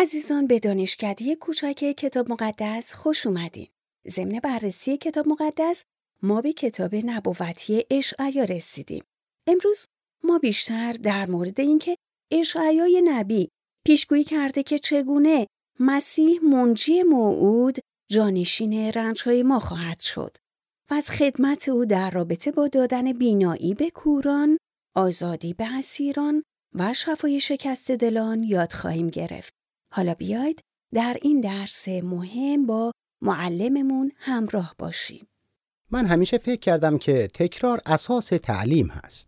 عزیزان به دانشکده کوچک کتاب مقدس خوش اومدین. ضمن بررسی کتاب مقدس ما به کتاب نبوتی اشعیا رسیدیم. امروز ما بیشتر در مورد اینکه اشعیای نبی پیشگویی کرده که چگونه مسیح منجی موعود جانشین رنجهای ما خواهد شد و از خدمت او در رابطه با دادن بینایی به کوران، آزادی به اسیران و شفای شکست دلان یاد خواهیم گرفت. حالا بیاید در این درس مهم با معلممون همراه باشیم. من همیشه فکر کردم که تکرار اساس تعلیم هست.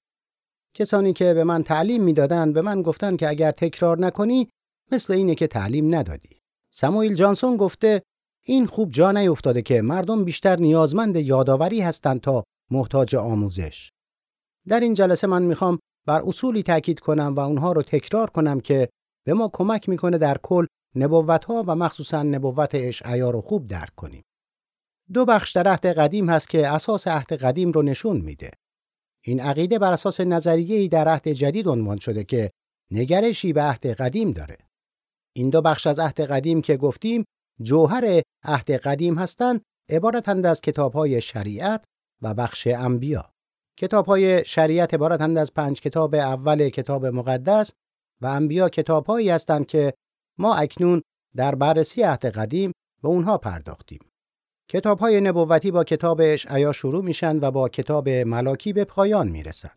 کسانی که به من تعلیم می‌دادند به من گفتند که اگر تکرار نکنی مثل اینه که تعلیم ندادی. ساموئل جانسون گفته این خوب جا نیفتاده که مردم بیشتر نیازمند یادآوری هستند تا محتاج آموزش. در این جلسه من می‌خوام بر اصولی تاکید کنم و اونها رو تکرار کنم که به ما کمک می‌کنه در کل نبوت ها و مخصوصا نبوت اشعیا رو خوب درک کنیم. دو بخش در عهد قدیم هست که اساس عهد قدیم رو نشون میده. این عقیده بر اساس نظریه‌ای در عهد جدید عنوان شده که نگرشی به عهد قدیم داره. این دو بخش از عهد قدیم که گفتیم جوهر عهد قدیم هستند عبارتند از کتاب‌های شریعت و بخش انبیا. کتاب‌های شریعت عبارتند از پنج کتاب اول کتاب مقدس و انبیا کتاب‌هایی هستند که ما اکنون در بررسی عهد قدیم به اونها پرداختیم. کتاب‌های نبوتی با کتاب اشعیا شروع میشن و با کتاب ملاکی به پایان می‌رسن.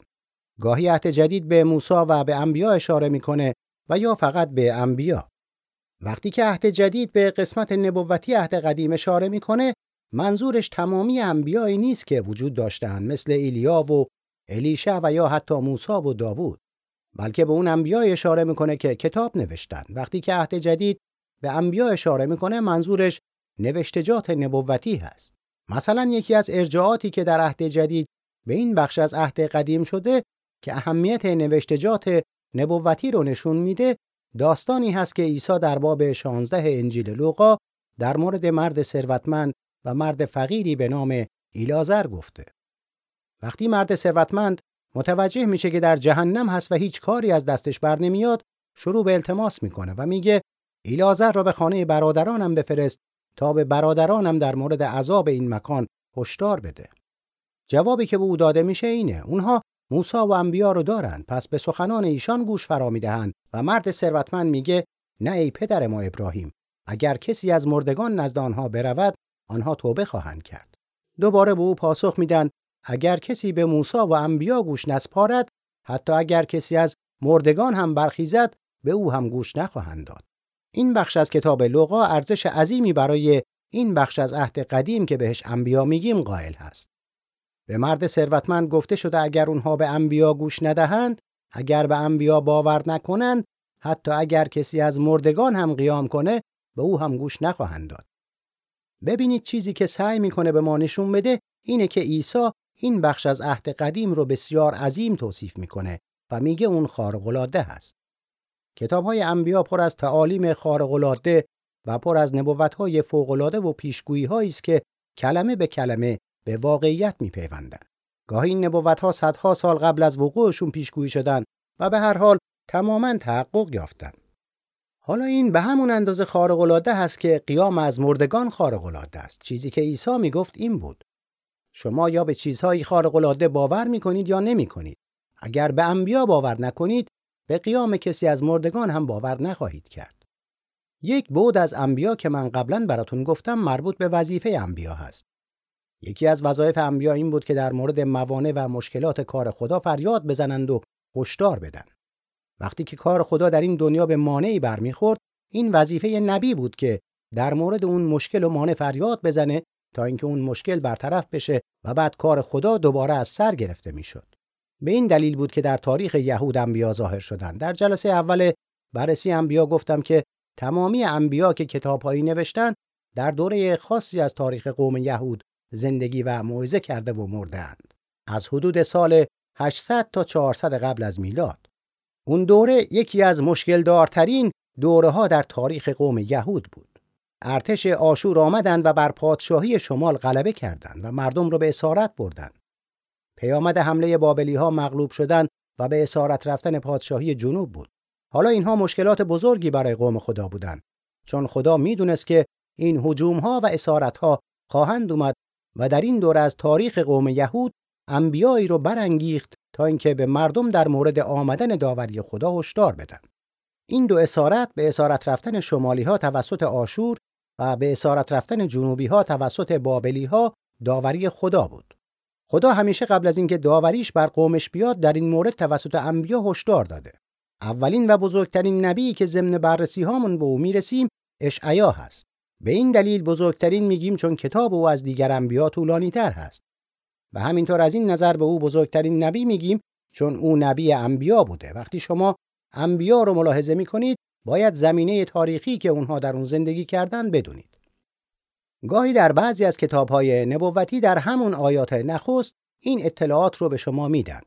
گاهی عهد جدید به موسی و به انبیا اشاره می‌کنه و یا فقط به انبیا. وقتی که عهد جدید به قسمت نبوتی عهد قدیم اشاره می‌کنه منظورش تمامی انبیایی نیست که وجود داشتند مثل ایلیا و الیشع و یا حتی موسی و داوود بلکه به اون انبیا اشاره می‌کنه که کتاب نوشتن وقتی که عهد جدید به انبیا اشاره می‌کنه منظورش نوشتجات نبوتی هست مثلا یکی از ارجاعاتی که در عهد جدید به این بخش از عهد قدیم شده که اهمیت نوشتجات نبوتی رو نشون میده داستانی هست که عیسی در باب 16 انجیل لوقا در مورد مرد ثروتمند و مرد فقیری به نام ایلازر گفته. وقتی مرد ثروتمند متوجه میشه که در جهنم هست و هیچ کاری از دستش بر نمیاد، شروع به التماس می‌کنه و میگه ایلازر را به خانه برادرانم بفرست تا به برادرانم در مورد عذاب این مکان هشدار بده. جوابی که به او داده میشه اینه اونها موسی و انبیا رو دارن پس به سخنان ایشان گوش فرا می‌دهند و مرد ثروتمند میگه نه ای پدر ما ابراهیم اگر کسی از مردگان نزد آنها برود آنها توبه خواهند کرد دوباره به او پاسخ میدن اگر کسی به موسی و انبیا گوش نسپارد حتی اگر کسی از مردگان هم برخیزد به او هم گوش نخواهند داد. این بخش از کتاب لوقا ارزش عظیمی برای این بخش از عهد قدیم که بهش انبیا میگیم قائل هست. به مرد ثروتمند گفته شده اگر اونها به انبیا گوش ندهند اگر به انبیا باور نکنند حتی اگر کسی از مردگان هم قیام کنه به او هم گوش نخواهند داد. ببینید چیزی که سعی می‌کنه به ما نشون بده اینه که عیسی این بخش از عهد قدیم رو بسیار عظیم توصیف می‌کنه و میگه اون خارق العاده هست کتاب های انبیا پر از تعالیم خارق العاده و پر از نبوت های فوق العاده و پیشگویی است که کلمه به کلمه به واقعیت میپیوندند. گاهی این نبوت ها صدها سال قبل از وقوعشون پیشگویی شدن و به هر حال تماما تحقق یافتند. حالا این به همون اندازه خارق العاده هست که قیام از مردگان خارق العاده است. چیزی که عیسی می‌گفت این بود. شما یا به چیزهای خارق العاده باور می‌کنید یا نمی‌کنید. اگر به انبیا باور نکنید، به قیام کسی از مردگان هم باور نخواهید کرد. یک بود از انبیا که من قبلا براتون گفتم مربوط به وظیفه انبیا هست. یکی از وظایف انبیا این بود که در مورد موانع و مشکلات کار خدا فریاد بزنند و هشدار بدن. وقتی که کار خدا در این دنیا به مانعی برمیخورد، این وظیفه نبی بود که در مورد اون مشکل و مانع فریاد بزنه تا اینکه اون مشکل برطرف بشه و بعد کار خدا دوباره از سر گرفته می‌شد. به این دلیل بود که در تاریخ یهود انبیا ظاهر شدند. در جلسه اول بررسی انبیا گفتم که تمامی انبیا که کتابهایی نوشتن در دوره خاصی از تاریخ قوم یهود زندگی و موعظه کرده و مردند از حدود سال 800 تا 400 قبل از میلاد اون دوره یکی از مشکل دارترین دوره ها در تاریخ قوم یهود بود ارتش آشور آمدند و بر پادشاهی شمال غلبه کردند و مردم را به اسارت بردند پیامد حمله بابلی ها مغلوب شدن و به اسارت رفتن پادشاهی جنوب بود حالا اینها مشکلات بزرگی برای قوم خدا بودند چون خدا می‌دونست که این هجوم ها و اسارت ها خواهند اومد و در این دوره از تاریخ قوم یهود انبیایی رو برانگیخت تا اینکه به مردم در مورد آمدن داوری خدا هشدار بدن. این دو اسارت به اسارت رفتن شمالی ها توسط آشور و به اسارت رفتن جنوبی ها توسط بابلی ها داوری خدا بود. خدا همیشه قبل از اینکه داوریش بر قومش بیاد در این مورد توسط انبیا هشدار داده. اولین و بزرگترین نبی که ضمن بررسی هامون به او می‌رسیم اشعیا هست. به این دلیل بزرگترین میگیم چون کتاب او از دیگر انبیا طولانی تر هست. و همینطور از این نظر به او بزرگترین نبی میگیم چون او نبی انبیا بوده. وقتی شما انبیا رو ملاحظه می‌کنید باید زمینه تاریخی که اونها در اون زندگی کردن بدونید. گاهی در بعضی از کتابهای نبوتی در همون آیات نخست این اطلاعات رو به شما میدن.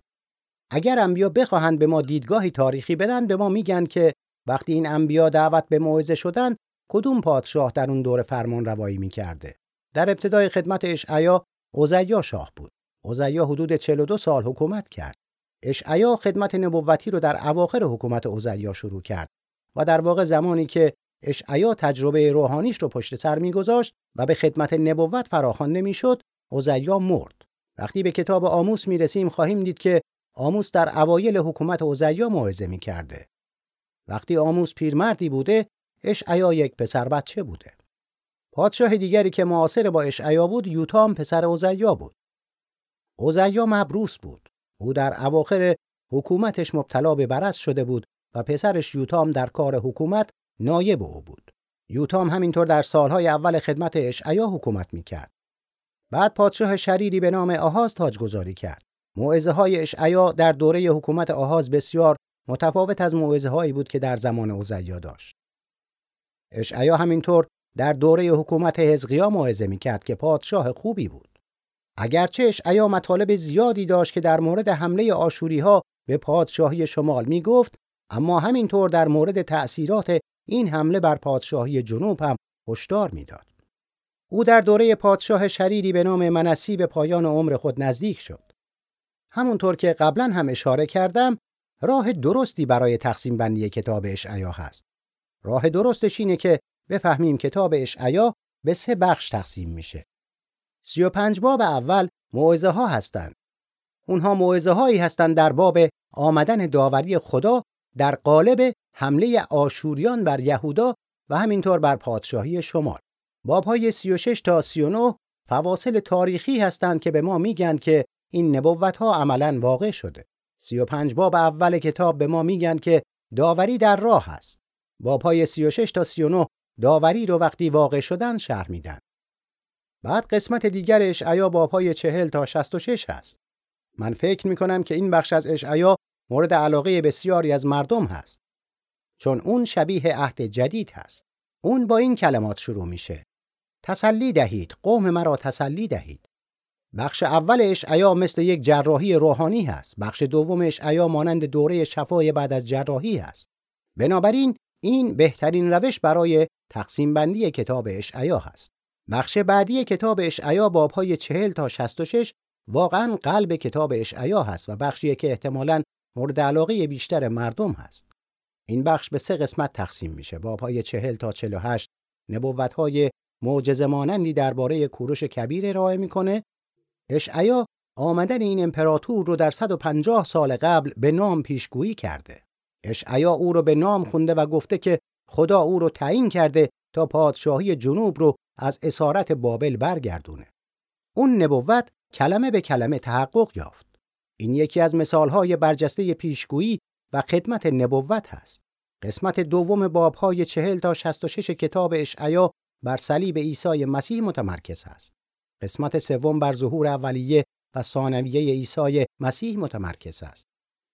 اگر انبیا بخواهند به ما دیدگاهی تاریخی بدن به ما میگن که وقتی این انبیا دعوت به موعظه شدن کدوم پادشاه در اون دور فرمان روایی می‌کرده در ابتدای خدمت اشعیا اوزیا شاه بود اوزیا حدود 42 سال حکومت کرد اشعیا خدمت نبوتی رو در اواخر حکومت اوزیا شروع کرد و در واقع زمانی که اشعیا تجربه روحانیش رو پشت سر میگذاشت و به خدمت نبوت فراخوانده می‌شد اوزیا مرد. وقتی به کتاب آموس می‌رسیم خواهیم دید که آموس در اوایل حکومت اوزیا موعظه می‌کرده. وقتی آموس پیرمردی بوده اشعیا یک پسر بچه بوده. پادشاه دیگری که معاصر با اشعیا بود یوتام پسر اوزیا بود. اوزیا مبروس بود. او در اواخر حکومتش مبتلا به برس شده بود و پسرش یوتام در کار حکومت نایب او بود. یوتام همینطور در سالهای اول خدمت اشعیا حکومت می‌کرد. بعد پادشاه شریری به نام آهاز تاجگذاری کرد. موعظه های اشعیا در دوره حکومت آهاز بسیار متفاوت از موعظه هایی بود که در زمان اوزیا داشت. اشعیا همینطور در دوره حکومت حزقیا موعظه می‌کرد که پادشاه خوبی بود. اگرچه اشعیا مطالب زیادی داشت که در مورد حمله آشوری ها به پادشاهی شمال می‌گفت اما همینطور در مورد تأثیرات این حمله بر پادشاهی جنوب هم هشدار می‌داد او در دوره پادشاه شریری به نام منسی به پایان عمر خود نزدیک شد همونطور که قبلا هم اشاره کردم راه درستی برای تقسیم بندی کتاب اشعیا هست راه درستش اینه که بفهمیم کتاب اشعیا به سه بخش تقسیم میشه. سی و پنج باب اول موعظه ها هستند. اونها موعظه هایی هستند در باب آمدن داوری خدا در قالب حمله آشوریان بر یهودا و همینطور بر پادشاهی شمال. باب های 36 تا 39 فواصل تاریخی هستند که به ما میگن که این نبوت ها عملا واقع شده. 35 باب اول کتاب به ما میگن که داوری در راه است. با پای 36 تا 39 داوری رو وقتی واقع شدن شرح میدن. بعد قسمت دیگر اشعیا با پای 40 تا 66 هست. من فکر می کنم که این بخش از اشعیا مورد علاقه بسیاری از مردم هست. چون اون شبیه عهد جدید هست. اون با این کلمات شروع میشه. تسلی دهید، قوم مرا تسلی دهید. بخش اول اشعیا مثل یک جراحی روحانی هست. بخش دوم اشعیا مانند دوره شفای بعد از جراحی هست. بنابراین این بهترین روش برای تقسیم بندی کتاب اشعیا هست. بخش بعدی کتاب اشعیا بابهای 40 تا 66 واقعا قلب کتاب اشعیا هست و بخشی که احتمالاً مورد علاقه بیشتر مردم هست. این بخش به سه قسمت تقسیم میشه. بابهای 40 تا 48 نبوت‌های معجزه مانندی درباره کوروش کبیر ارائه می‌کنه. اشعیا آمدن این امپراتور رو در 150 سال قبل به نام پیشگویی کرده. اشعیا او رو به نام خونده و گفته که خدا او رو تعیین کرده تا پادشاهی جنوب رو از اسارت بابل برگردونه. اون نبوت کلمه به کلمه تحقق یافت. این یکی از مثالهای برجسته پیشگویی و خدمت نبوت هست. قسمت دوم بابهای چهل تا 66 کتاب اشعیا بر صلیب عیسی مسیح متمرکز است. قسمت سوم بر ظهور اولیه و ثانویه عیسی مسیح متمرکز است.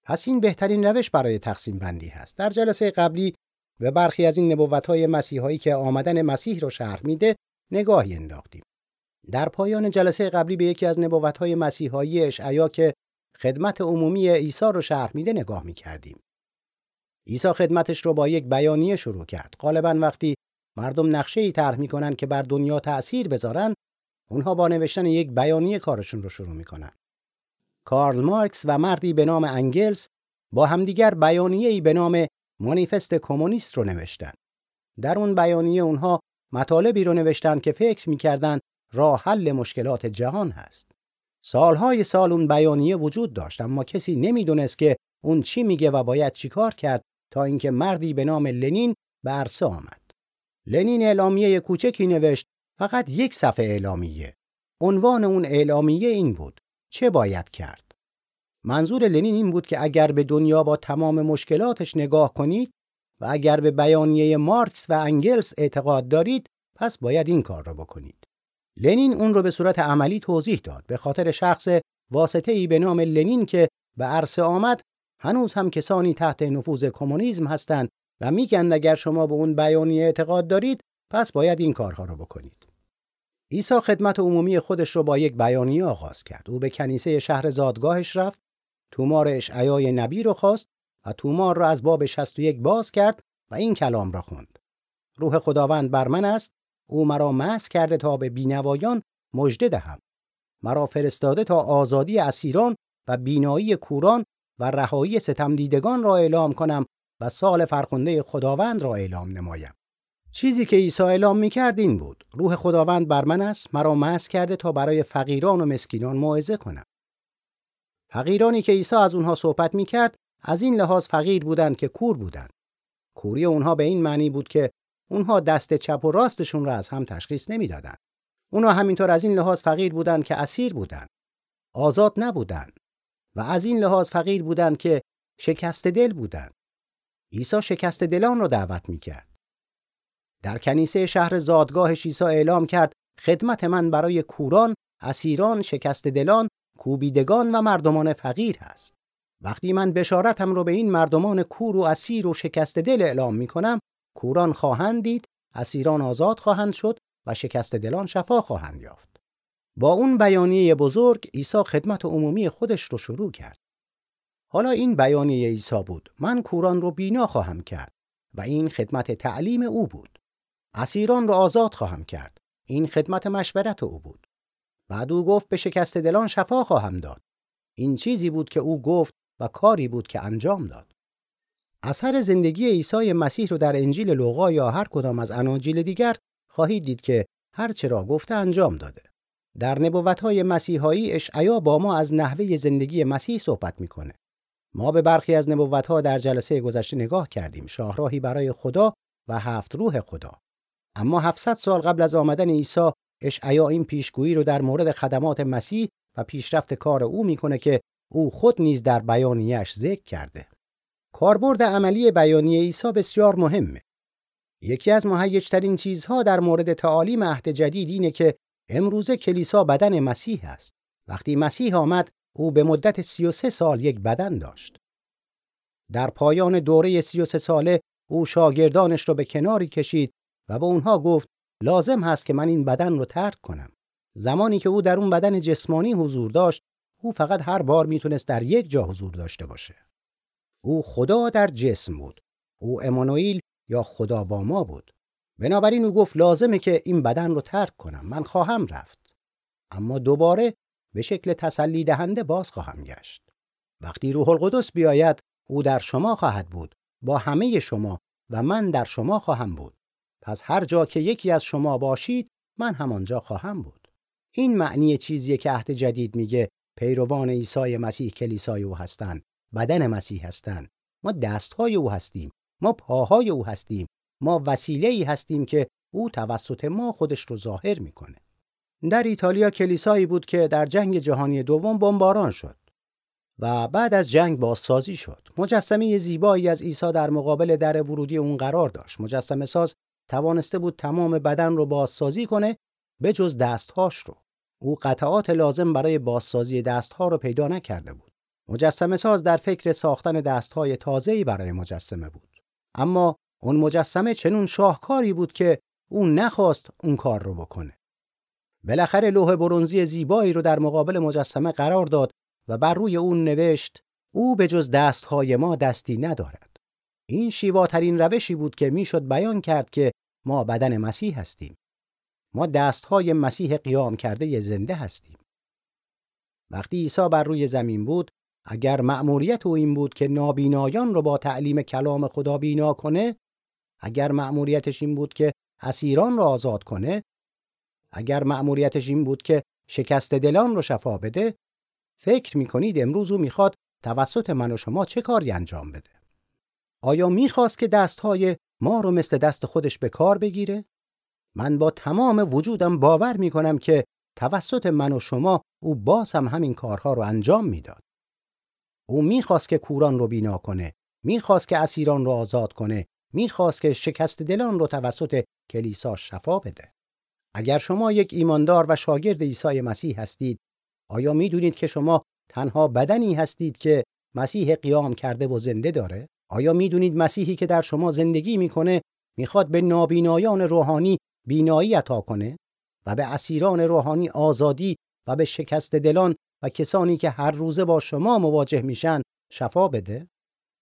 پس این بهترین روش برای تقسیم بندی هست. در جلسه قبلی به برخی از این نبوت‌های مسیحایی که آمدن مسیح را شرح میده نگاهی انداختیم. در پایان جلسه قبلی به یکی از نبوت‌های مسیحایی اشعیا که خدمت عمومی عیسی رو شرح میده نگاه می‌کردیم. عیسی خدمتش رو با یک بیانیه شروع کرد. غالبا وقتی مردم نقشه ای طرح می‌کنن که بر دنیا تأثیر بذارن، اونها با نوشتن یک بیانیه کارشون رو شروع می‌کنن. کارل مارکس و مردی به نام انگلز با همدیگر بیانیه‌ای به نام مانیفست کمونیست رو نوشتن. در اون بیانیه اونها مطالبی رو نوشتن که فکر می‌کردن راه حل مشکلات جهان هست. سالهای سال اون بیانیه وجود داشت اما کسی نمی‌دونست که اون چی میگه و باید چیکار کرد تا اینکه مردی به نام لنین به عرصه آمد. لنین اعلامیه کوچکی نوشت فقط یک صفحه اعلامیه. عنوان اون اعلامیه این بود چه باید کرد؟ منظور لنین این بود که اگر به دنیا با تمام مشکلاتش نگاه کنید و اگر به بیانیه مارکس و انگلس اعتقاد دارید پس باید این کار را بکنید. لنین اون رو به صورت عملی توضیح داد به خاطر شخص واسطه ای به نام لنین که به عرصه آمد هنوز هم کسانی تحت نفوذ کمونیسم هستند و میگن اگر شما به اون بیانیه اعتقاد دارید پس باید این کارها رو بکنید. عیسی خدمت عمومی خودش رو با یک بیانیه آغاز کرد. او به کنیسه شهر زادگاهش رفت، تومار اشعیای نبی رو خواست و تومار را از باب 61 باز کرد و این کلام را خوند. روح خداوند بر من است، او مرا مس کرده تا به بینوایان مژده دهم. مرا فرستاده تا آزادی اسیران و بینایی کوران و رهایی ستمدیدگان را اعلام کنم و سال فرخنده خداوند را اعلام نمایم. چیزی که عیسی اعلام می‌کرد این بود روح خداوند بر من است مرا مس کرده تا برای فقیران و مسکینان موعظه کنم فقیرانی که عیسی از اونها صحبت می‌کرد از این لحاظ فقیر بودند که کور بودند کوری اونها به این معنی بود که اونها دست چپ و راستشون را از هم تشخیص نمی‌دادند اونها همینطور از این لحاظ فقیر بودند که اسیر بودند آزاد نبودند و از این لحاظ فقیر بودند که شکست دل بودند عیسی شکست دلان را دعوت می‌کرد. در کنیسه شهر زادگاهش عیسی اعلام کرد خدمت من برای کوران، اسیران، شکست دلان، کوبیدگان و مردمان فقیر هست. وقتی من بشارتم رو به این مردمان کور و اسیر و شکست دل اعلام می کنم، کوران خواهند دید، اسیران آزاد خواهند شد و شکست دلان شفا خواهند یافت. با اون بیانیه بزرگ عیسی خدمت عمومی خودش رو شروع کرد. حالا این بیانیه عیسی بود من کوران رو بینا خواهم کرد و این خدمت تعلیم او بود. اسیران را آزاد خواهم کرد این خدمت مشورت او بود بعد او گفت به شکست دلان شفا خواهم داد این چیزی بود که او گفت و کاری بود که انجام داد اثر زندگی عیسی مسیح رو در انجیل لوقا یا هر کدام از اناجیل دیگر خواهید دید که هر چرا گفته انجام داده. در نبوت‌های مسیحایی اشعیا با ما از نحوه زندگی مسیح صحبت می‌کنه. ما به برخی از نبوت‌ها در جلسه گذشته نگاه کردیم شاهراهی برای خدا و هفت روح خدا. اما 700 سال قبل از آمدن عیسی اشعیا این پیشگویی رو در مورد خدمات مسیح و پیشرفت کار او می‌کنه که او خود نیز در بیانیه‌اش ذکر کرده. کاربرد عملی بیانیه عیسی بسیار مهمه. یکی از مهیجترین چیزها در مورد تعالیم عهد جدید اینه که امروزه کلیسا بدن مسیح است. وقتی مسیح آمد او به مدت 33 سال یک بدن داشت. در پایان دوره 33 ساله او شاگردانش رو به کناری کشید و به اونها گفت لازم هست که من این بدن رو ترک کنم. زمانی که او در اون بدن جسمانی حضور داشت، او فقط هر بار می‌تونست در یک جا حضور داشته باشه. او خدا در جسم بود. او امانوئیل یا خدا با ما بود. بنابراین او گفت لازمه که این بدن رو ترک کنم. من خواهم رفت. اما دوباره به شکل تسلی دهنده باز خواهم گشت. وقتی روح القدس بیاید، او در شما خواهد بود. با همه شما و من در شما خواهم بود. پس هر جا که یکی از شما باشید من همانجا خواهم بود این معنی چیزیه که عهد جدید میگه پیروان عیسی مسیح کلیسای او هستند بدن مسیح هستند. ما دستهای او هستیم. ما پاهای او هستیم. ما وسیله ای هستیم که او توسط ما خودش رو ظاهر می‌کنه. در ایتالیا کلیسایی بود که در جنگ جهانی دوم بمباران شد و بعد از جنگ بازسازی شد. مجسمه زیبایی از عیسی در مقابل در ورودی اون قرار داشت. مجسمه ساز توانسته بود تمام بدن رو بازسازی کنه به جز دستهاش رو. او قطعات لازم برای بازسازی دستها رو پیدا نکرده بود. مجسمه ساز در فکر ساختن دستهای تازه‌ای برای مجسمه بود. اما اون مجسمه چنون شاهکاری بود که او نخواست اون کار رو بکنه. بالاخره لوح برونزی زیبایی رو در مقابل مجسمه قرار داد و بر روی اون نوشت او به جز دستهای ما دستی ندارد. این شیواترین روشی بود که می‌شد بیان کرد که ما بدن مسیح هستیم. ما دستهای مسیح قیام کرده زنده هستیم. وقتی عیسی بر روی زمین بود، اگر مأموریت او این بود که نابینایان رو با تعلیم کلام خدا بینا کنه اگر مأموریتش این بود که اسیران را آزاد کنه اگر مأموریتش این بود که شکست دلان رو شفا بده فکر می‌کنید امروز او می‌خواد توسط من و شما چه کاری انجام بده؟ آیا می‌خواست که دستهای ما رو مثل دست خودش به کار بگیره؟ من با تمام وجودم باور می‌کنم که توسط من و شما او باز هم همین کارها رو انجام می‌داد. او می‌خواست که کوران رو بینا کنه می‌خواست که اسیران رو آزاد کنه می‌خواست که شکست دلان رو توسط کلیسا شفا بده. اگر شما یک ایماندار و شاگرد عیسی مسیح هستید آیا می‌دونید که شما تنها بدنی هستید که مسیح قیام کرده و زنده داره؟ آیا می‌دونید مسیحی که در شما زندگی می‌کنه می‌خواد به نابینایان روحانی بینایی عطا کنه و به اسیران روحانی آزادی و به شکست دلان و کسانی که هر روزه با شما مواجه میشن شفا بده؟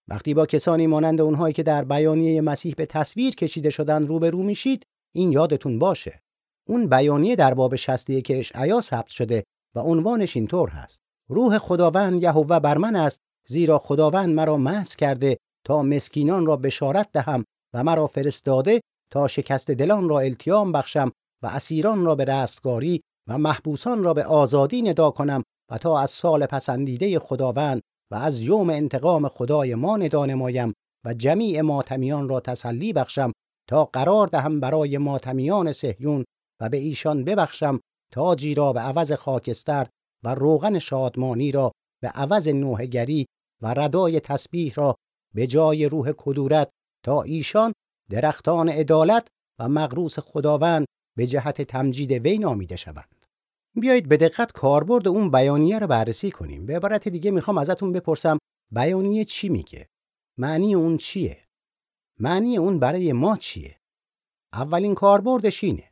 وقتی با کسانی مانند اونهایی که در بیانیه مسیح به تصویر کشیده شدن روبرو میشید این یادتون باشه. اون بیانیه در باب 61 که اشعیا ثبت شده و عنوانش اینطور هست. روح خداوند یهوه بر من است زیرا خداوند مرا محض کرده تا مسکینان را بشارت دهم و مرا فرستاده تا شکست دلان را التیام بخشم و اسیران را به رستگاری و محبوسان را به آزادی ندا کنم و تا از سال پسندیده خداوند و از یوم انتقام خدای ما ندا نمایم و جمیع ماتمیان را تسلی بخشم تا قرار دهم برای ماتمیان سهیون و به ایشان ببخشم تاجی را به عوض خاکستر و روغن شادمانی را به عوض نوهگری و ردای تسبیح را به جای روح کدورت تا ایشان درختان عدالت و مغروس خداوند به جهت تمجید وی نامیده شوند. بیایید به دقت کاربرد اون بیانیه رو بررسی کنیم. به عبارت دیگه می‌خوام ازتون بپرسم بیانیه چی میگه؟ معنی اون چیه؟ معنی اون برای ما چیه؟ اولین کاربردش اینه.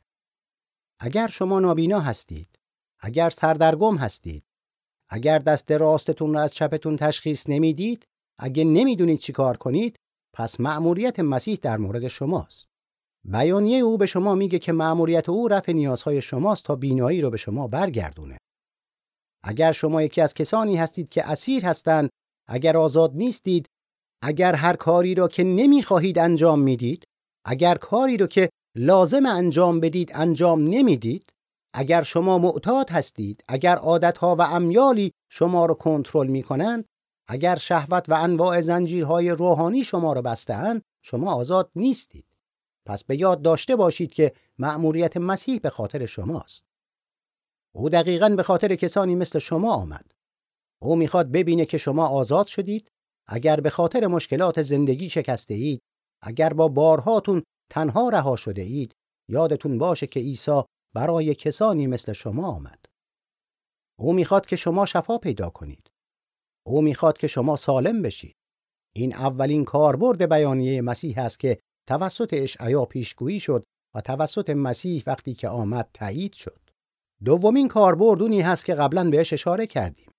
اگر شما نابینا هستید، اگر سردرگم هستید، اگر دست راستتون رو از چپتون تشخیص نمی‌دید، اگه نمی‌دونید چی کار کنید، پس مأموریت مسیح در مورد شماست. بیانیه او به شما میگه که مأموریت او رفع نیازهای شماست تا بینایی رو به شما برگردونه. اگر شما یکی از کسانی هستید که اسیر هستند، اگر آزاد نیستید، اگر هر کاری را که نمی‌خواهید انجام می‌دید، اگر کاری رو که لازم انجام بدید انجام نمی‌دید، اگر شما معتاد هستید، اگر عادتها و امیالی شما رو کنترل می‌کنند، اگر شهوت و انواع زنجیرهای روحانی شما را بستهاند شما آزاد نیستید پس به یاد داشته باشید که مأموریت مسیح به خاطر شماست. او دقیقا به خاطر کسانی مثل شما آمد. او می‌خواد ببینه که شما آزاد شدید. اگر به خاطر مشکلات زندگی شکسته اید اگر با بارهاتون تنها رها شده اید یادتون باشه که عیسی برای کسانی مثل شما آمد. او می‌خواد که شما شفا پیدا کنید. او می‌خواد که شما سالم بشید. این اولین کاربرد بیانیه مسیح است که توسط اشعیا پیشگویی شد و توسط مسیح وقتی که آمد تایید شد. دومین کاربرد اونی هست که قبلا بهش اشاره کردیم.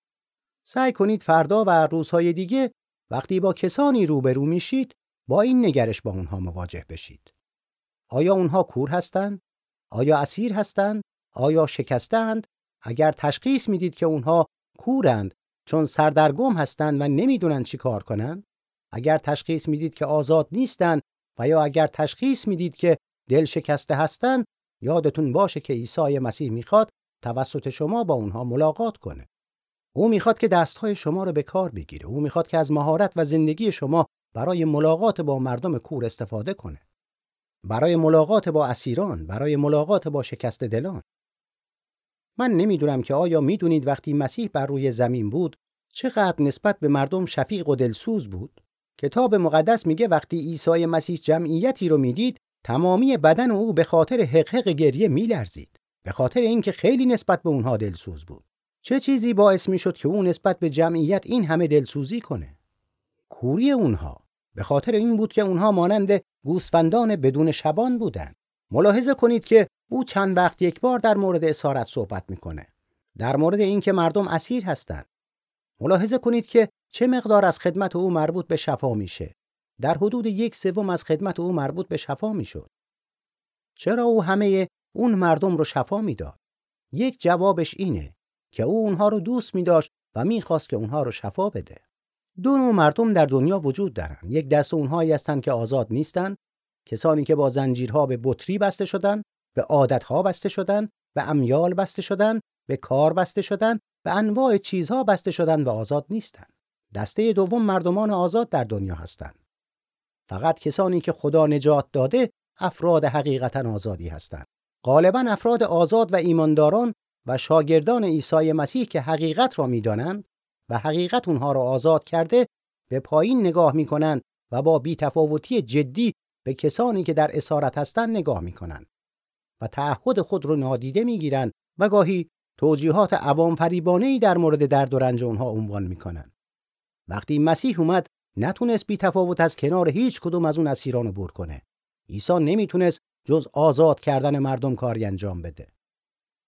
سعی کنید فردا و روزهای دیگه وقتی با کسانی روبرو میشید با این نگرش با اونها مواجه بشید. آیا اونها کور هستند؟ آیا اسیر هستند؟ آیا شکستند؟ اگر تشخیص می‌دید که اونها کورند چون سردرگم هستند و نمی‌دونن چی کار کنن اگر تشخیص می‌دید که آزاد نیستند و یا اگر تشخیص می‌دید که دل شکسته هستند یادتون باشه که عیسی مسیح می‌خواد توسط شما با اونها ملاقات کنه. او می‌خواد که دستهای شما رو به کار بگیره. او می‌خواد که از مهارت و زندگی شما برای ملاقات با مردم کور استفاده کنه. برای ملاقات با اسیران برای ملاقات با شکست دلان. من نمی‌دونم که آیا می‌دونید وقتی مسیح بر روی زمین بود چقدر نسبت به مردم شفیق و دلسوز بود؟ کتاب مقدس میگه وقتی عیسی مسیح جمعیتی رو می‌دید تمامی بدن او به خاطر حقحق گریه میلرزید. به خاطر اینکه خیلی نسبت به اونها دلسوز بود. چه چیزی باعث می‌شد که او نسبت به جمعیت این همه دلسوزی کنه؟ کوری اونها. به خاطر این بود که اونها مانند گوسفندان بدون شبان بودند. ملاحظه کنید که او چند وقت یک بار در مورد اسارت صحبت می‌کنه. در مورد اینکه مردم اسیر هستند. ملاحظه کنید که چه مقدار از خدمت او مربوط به شفا میشه. در حدود یک سوم از خدمت او مربوط به شفا می‌شد. چرا او همه اون مردم رو شفا می‌داد؟ یک جوابش اینه که او اونها رو دوست می داشت و می‌خواست که اونها رو شفا بده. دو نوع مردم در دنیا وجود دارند. یک دست اونهایی هستند که آزاد نیستند، کسانی که با زنجیرها به بطری بسته شدن، به عادتها بسته شدن، به امیال بسته شدن، به کار بسته شدن، به انواع چیزها بسته شدن و آزاد نیستند. دسته دوم مردمان آزاد در دنیا هستند. فقط کسانی که خدا نجات داده افراد حقیقتا آزادی هستند. غالبا افراد آزاد و ایمانداران و شاگردان عیسی مسیح که حقیقت را می‌دانند و حقیقت اونها را آزاد کرده به پایین نگاه می‌کنند و با بیتفاوتی جدی به کسانی که در اسارت هستند نگاه می‌کنند و تعهد خود را نادیده می‌گیرند و گاهی توجیهات عوام فریبانه در مورد درد و رنج اونها عنوان می‌کنند وقتی مسیح اومد نتونست بی تفاوت از کنار هیچ کدوم از اون اسیران عبور کنه. عیسی نمی‌تونست جز آزاد کردن مردم کاری انجام بده.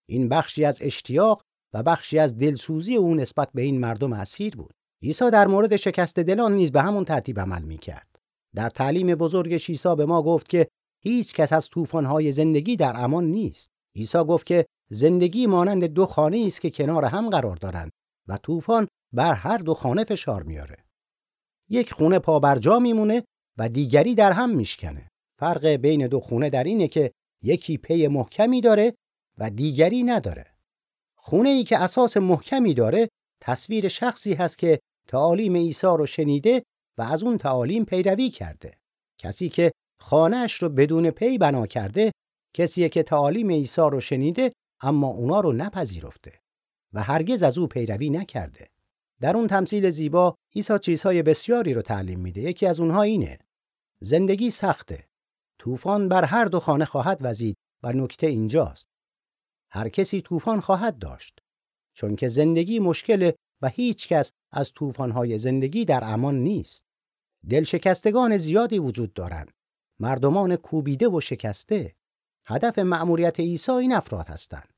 این بخشی از اشتیاق و بخشی از دلسوزی او نسبت به این مردم اسیر بود. عیسی در مورد شکست دلان نیز به همون ترتیب عمل می‌کرد. در تعلیم بزرگ عیسی به ما گفت که هیچ کس از طوفان‌های زندگی در امان نیست. عیسی گفت که زندگی مانند دو خانه است که کنار هم قرار دارند و طوفان بر هر دو خانه فشار میاره یک خونه پابرجا میمونه و دیگری در هم میشکنه فرق بین دو خونه در اینه که یکی پی محکمی داره و دیگری نداره. خونه ای که اساس محکمی داره تصویر شخصی هست که تعالیم عیسی رو شنیده و از اون تعالیم پیروی کرده. کسی که خانهش رو بدون پی بنا کرده کسیه که تعالیم عیسی رو شنیده اما اونا رو نپذیرفته و هرگز از او پیروی نکرده. در اون تمثیل زیبا عیسی چیزهای بسیاری رو تعلیم میده. یکی از اونها اینه. زندگی سخته. طوفان بر هر دو خانه خواهد وزید و نکته اینجاست. هر کسی طوفان خواهد داشت چون که زندگی مشکل و هیچ کس از طوفان‌های زندگی در امان نیست. دلشکستگان زیادی وجود دارند. مردمان کوبیده و شکسته. هدف مأموریت عیسی این افراد هستند.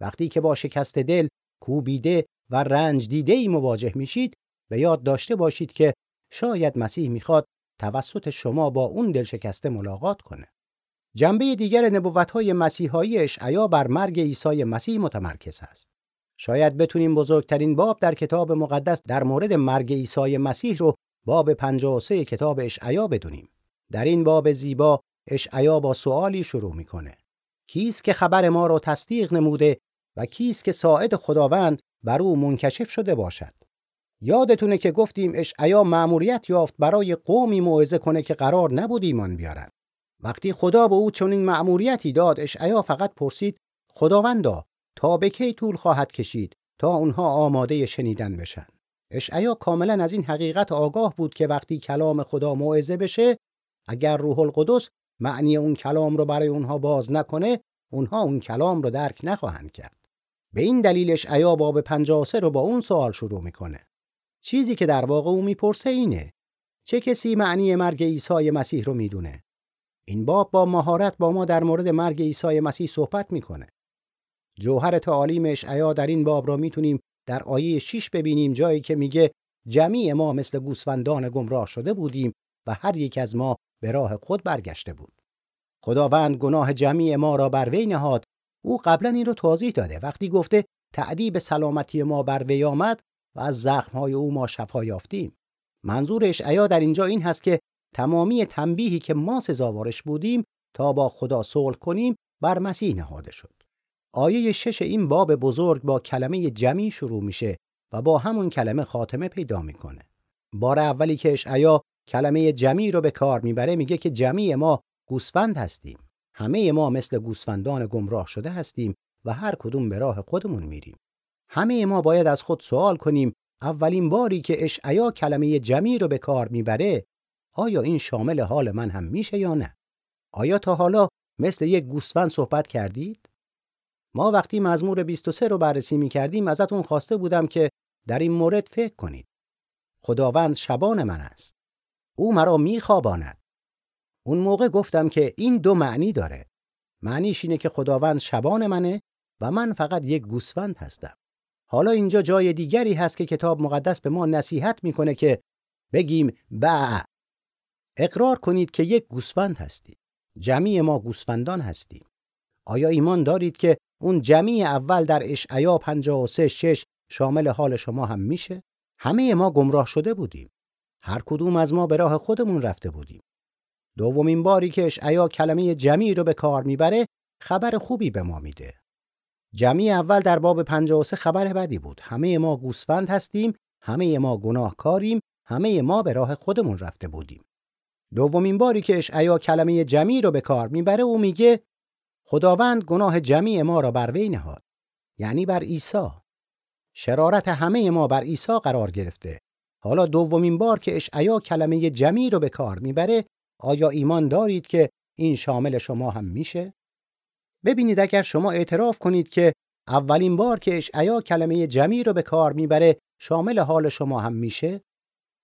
وقتی که با شکست دل، کوبیده و رنج دیده ای مواجه میشید، به یاد داشته باشید که شاید مسیح می‌خواد توسط شما با اون دلشکسته ملاقات کنه. جنبه دیگر نبوت‌های مسیحایی اشعیا بر مرگ عیسی مسیح متمرکز است. شاید بتونیم بزرگترین باب در کتاب مقدس در مورد مرگ عیسی مسیح رو باب 53 کتاب اشعیا بدونیم. در این باب زیبا اشعیا با سوالی شروع می‌کنه. کیست که خبر ما را تصدیق نموده و کیست که ساعد خداوند بر او منکشف شده باشد؟ یادتونه که گفتیم اشعیا مأموریت یافت برای قومی موعظه کنه که قرار نبود ایمان بیارن. وقتی خدا به او چنین مأموریتی داد اشعیا فقط پرسید خداوندا تا به کی طول خواهد کشید تا اونها آماده شنیدن بشن اشعیا کاملا از این حقیقت آگاه بود که وقتی کلام خدا موعظه بشه اگر روح القدس معنی اون کلام رو برای اونها باز نکنه اونها اون کلام رو درک نخواهند کرد به این دلیل اشعیا باب 53 رو با اون سوال شروع می‌کنه چیزی که در واقع او می‌پرسه اینه چه کسی معنی مرگ عیسی مسیح رو می‌دونه این باب با مهارت با ما در مورد مرگ عیسی مسیح صحبت می‌کنه. جوهر تعالیم اشعیا در این باب را می‌تونیم در آیه 6 ببینیم جایی که میگه جمیع ما مثل گوسفندان گمراه شده بودیم و هر یک از ما به راه خود برگشته بود. خداوند گناه جمیع ما را بر وی نهاد. او قبلا این رو توضیح داده وقتی گفته تعدیب سلامتی ما بر وی آمد و از زخمهای او ما شفا یافتیم. منظور اشعیا در اینجا این هست که تمامی تنبیهی که ما سزاوارش بودیم تا با خدا صلح کنیم بر مسیح نهاده شد. آیه شش این باب بزرگ با کلمه جمی شروع میشه و با همون کلمه خاتمه پیدا می‌کنه. بار اولی که اشعیا کلمه جمی رو به کار می‌بره میگه که جمی ما گوسفند هستیم. همه ما مثل گوسفندان گمراه شده هستیم و هر کدوم به راه خودمون میریم. همه ما باید از خود سوال کنیم اولین باری که اشعیا کلمه جمی رو به کار می‌بره آیا این شامل حال من هم میشه یا نه؟ آیا تا حالا مثل یک گوسفند صحبت کردید؟ ما وقتی مزمور 23 رو بررسی می کردیم ازتون خواسته بودم که در این مورد فکر کنید. خداوند شبان من است. او مرا میخواباند. اون موقع گفتم که این دو معنی داره. معنیش اینه که خداوند شبان منه و من فقط یک گوسفند هستم. حالا اینجا جای دیگری هست که کتاب مقدس به ما نصیحت می‌کنه که بگیم با اقرار کنید که یک گوسفند هستید. جمعی ما گوسفندان هستیم. آیا ایمان دارید که اون جمعی اول در اشعیا 53 6 شامل حال شما هم میشه همه ما گمراه شده بودیم هر کدوم از ما به راه خودمون رفته بودیم دومین باری که اشعیا کلمه جمعی رو به کار می‌بره خبر خوبی به ما میده. جمعی اول در باب 53 خبر بدی بود. همه ما گوسفند هستیم همه ما گناهکاریم همه ما به راه خودمون رفته بودیم. دومین باری که اشعیا کلمه جمعی رو به کار می‌بره او میگه خداوند گناه جمعی ما را بر وی نهاد. یعنی بر عیسی. شرارت همه ما بر عیسی قرار گرفته. حالا دومین بار که اشعیا کلمه جمعی رو به کار می‌بره آیا ایمان دارید که این شامل شما هم میشه؟ ببینید اگر شما اعتراف کنید که اولین بار که اشعیا کلمه جمعی رو به کار می‌بره شامل حال شما هم میشه؟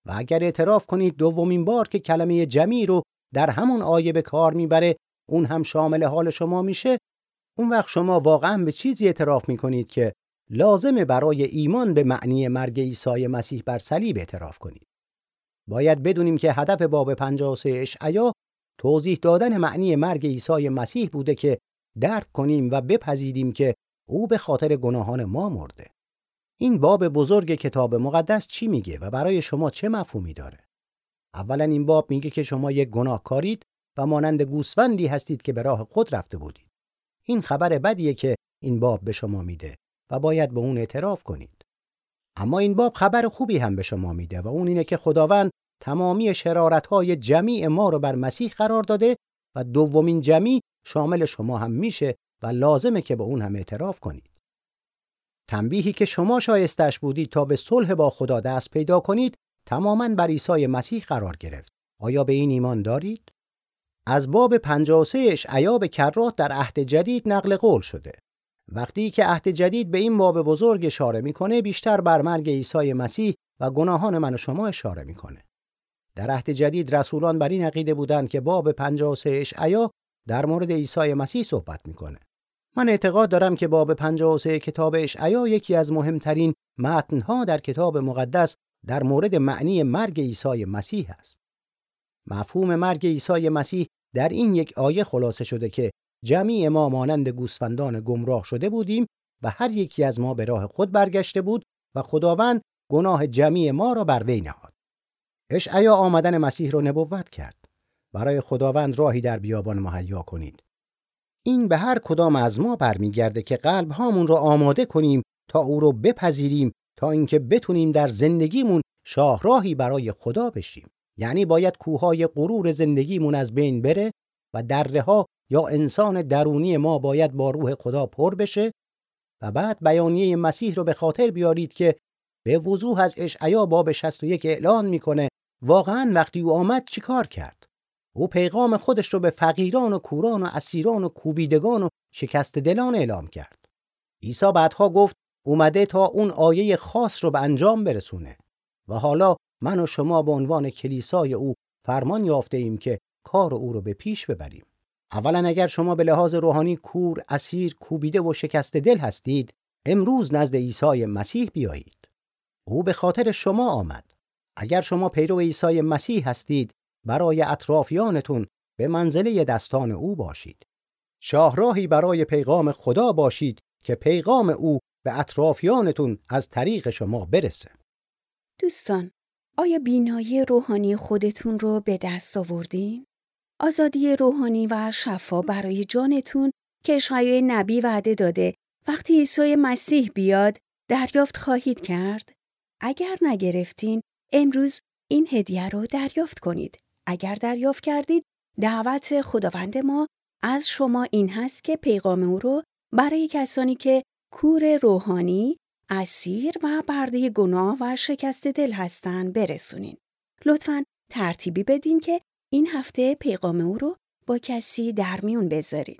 و اگر اعتراف کنید دومین بار که کلمه جمعی رو در همون آیه به کار می‌بره اون هم شامل حال شما میشه اون وقت شما واقعا به چیزی اعتراف می‌کنید که لازمه برای ایمان به معنی مرگ عیسی مسیح بر صلیب اعتراف کنید. باید بدونیم که هدف باب 53 اشعیا توضیح دادن معنی مرگ عیسی مسیح بوده که درک کنیم و بپذیریم که او به خاطر گناهان ما مرده. این باب بزرگ کتاب مقدس چی میگه و برای شما چه مفهومی داره؟ اولا این باب میگه که شما یک گناهکارید و مانند گوسفندی هستید که به راه خود رفته بودید. این خبر بدیه که این باب به شما میده و باید به اون اعتراف کنید. اما این باب خبر خوبی هم به شما میده و اون اینه که خداوند تمامی شرارت‌های جمیع ما رو بر مسیح قرار داده و دومین جمی شامل شما هم میشه و لازمه که به اون هم اعتراف کنید. تنبیهی که شما شایستش بودید تا به صلح با خدا دست پیدا کنید تماما بر عیسی مسیح قرار گرفت. آیا به این ایمان دارید؟ از باب 53 اشعیا به کرات در عهد جدید نقل قول شده. وقتی که عهد جدید به این باب بزرگ اشاره می‌کنه بیشتر بر مرگ عیسی مسیح و گناهان من و شما اشاره می‌کنه. در عهد جدید رسولان بر این عقیده بودند که باب 53 اشعیا در مورد عیسی مسیح صحبت می‌کنه. من اعتقاد دارم که باب 53 کتاب اشعیا یکی از مهمترین متنها در کتاب مقدس در مورد معنی مرگ عیسی مسیح است. مفهوم مرگ عیسی مسیح در این یک آیه خلاصه شده که جمعی ما مانند گوسفندان گمراه شده بودیم و هر یکی از ما به راه خود برگشته بود و خداوند گناه جمعی ما را بر وی نهاد. اشعیا آمدن مسیح را نبوت کرد. برای خداوند راهی در بیابان مهیا کنید. این به هر کدام از ما برمیگرده که قلب هامون را آماده کنیم تا او رو بپذیریم تا اینکه بتونیم در زندگیمون شاهراهی برای خدا بشیم. یعنی باید کوههای غرور زندگیمون از بین بره و دره ها یا انسان درونی ما باید با روح خدا پر بشه و بعد بیانیه مسیح رو به خاطر بیارید که به وضوح از اشعیا باب 61 اعلان می‌کنه واقعا وقتی او آمد چیکار کرد؟ او پیغام خودش رو به فقیران و کوران و اسیران و کوبیدگان و شکست دلان اعلام کرد. عیسی بعدها گفت اومده تا اون آیه خاص رو به انجام برسونه. و حالا من و شما به عنوان کلیسای او فرمان یافته ایم که کار او رو به پیش ببریم. اولا اگر شما به لحاظ روحانی کور، اسیر، کوبیده و شکست دل هستید امروز نزد عیسی مسیح بیایید. او به خاطر شما آمد. اگر شما پیرو عیسی مسیح هستید برای اطرافیانتون به منزله دستان او باشید. شاهراهی برای پیغام خدا باشید که پیغام او به اطرافیانتون از طریق شما برسه. دوستان آیا بینایی روحانی خودتون رو به دست آوردین؟ آزادی روحانی و شفا برای جانتون که اشعای نبی وعده داده وقتی عیسی مسیح بیاد دریافت خواهید کرد؟ اگر نگرفتین امروز این هدیه رو دریافت کنید. اگر دریافت کردید دعوت خداوند ما از شما این هست که پیغام او رو برای کسانی که کور روحانی، اسیر و برده گناه و شکست دل هستند برسونین. لطفا ترتیبی بدین که این هفته پیغام او رو با کسی در میون بذارین.